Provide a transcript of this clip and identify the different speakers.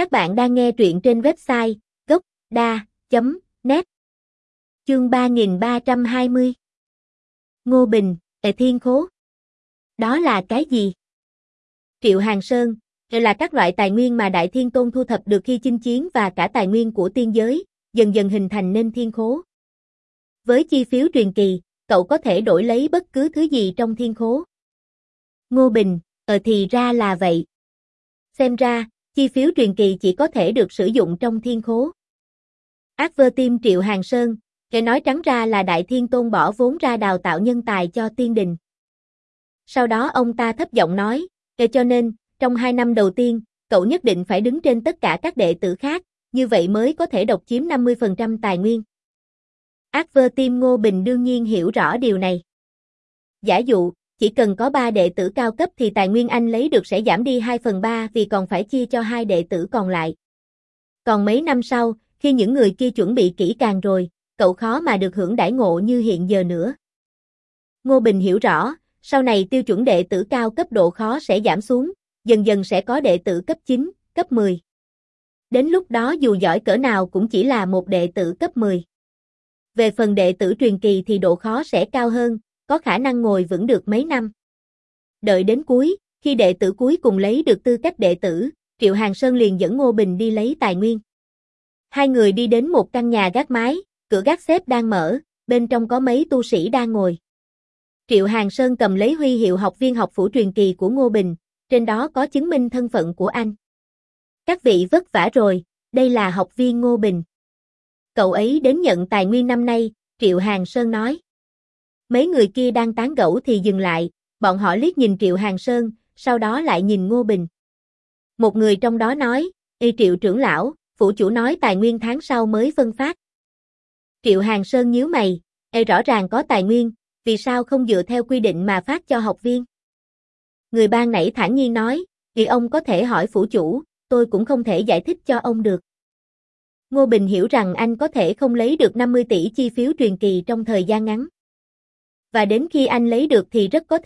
Speaker 1: Các bạn đang nghe truyện trên website gốc.da.net Chương 3320 Ngô Bình, Tệ Thiên Khố Đó là cái gì? Triệu Hàng Sơn, là các loại tài nguyên mà Đại Thiên Tôn thu thập được khi chinh chiến và cả tài nguyên của tiên giới, dần dần hình thành nên thiên khố. Với chi phiếu truyền kỳ, cậu có thể đổi lấy bất cứ thứ gì trong thiên khố. Ngô Bình, ờ thì ra là vậy. Xem ra, chi phiếu truyền kỳ chỉ có thể được sử dụng trong thiên khố. Ác vơ tim Triệu Hàng Sơn, kể nói trắng ra là Đại Thiên Tôn bỏ vốn ra đào tạo nhân tài cho tiên đình. Sau đó ông ta thấp giọng nói, kể cho nên, trong hai năm đầu tiên, cậu nhất định phải đứng trên tất cả các đệ tử khác, như vậy mới có thể độc chiếm 50% tài nguyên. Ác vơ tim Ngô Bình đương nhiên hiểu rõ điều này. Giả dụ, chỉ cần có 3 đệ tử cao cấp thì tài nguyên anh lấy được sẽ giảm đi 2 phần 3 vì còn phải chia cho hai đệ tử còn lại. Còn mấy năm sau, khi những người kia chuẩn bị kỹ càng rồi, cậu khó mà được hưởng đãi ngộ như hiện giờ nữa. Ngô Bình hiểu rõ, sau này tiêu chuẩn đệ tử cao cấp độ khó sẽ giảm xuống, dần dần sẽ có đệ tử cấp 9, cấp 10. Đến lúc đó dù giỏi cỡ nào cũng chỉ là một đệ tử cấp 10. Về phần đệ tử truyền kỳ thì độ khó sẽ cao hơn, có khả năng ngồi vững được mấy năm. Đợi đến cuối, khi đệ tử cuối cùng lấy được tư cách đệ tử, Triệu Hàng Sơn liền dẫn Ngô Bình đi lấy tài nguyên. Hai người đi đến một căn nhà gác mái, cửa gác xếp đang mở, bên trong có mấy tu sĩ đang ngồi. Triệu Hàng Sơn cầm lấy huy hiệu học viên học phủ truyền kỳ của Ngô Bình, trên đó có chứng minh thân phận của anh. Các vị vất vả rồi, đây là học viên Ngô Bình. Cậu ấy đến nhận tài nguyên năm nay, Triệu Hàng Sơn nói. Mấy người kia đang tán gẫu thì dừng lại, bọn họ liếc nhìn Triệu Hàng Sơn, sau đó lại nhìn Ngô Bình. Một người trong đó nói, y Triệu trưởng lão, phủ chủ nói tài nguyên tháng sau mới phân phát. Triệu Hàng Sơn nhíu mày, e rõ ràng có tài nguyên, vì sao không dựa theo quy định mà phát cho học viên? Người ban nãy thản nhiên nói, thì ông có thể hỏi phủ chủ, tôi cũng không thể giải thích cho ông được. Ngô Bình hiểu rằng anh có thể không lấy được 50 tỷ chi phiếu truyền kỳ trong thời gian ngắn. Và đến khi anh lấy được thì rất có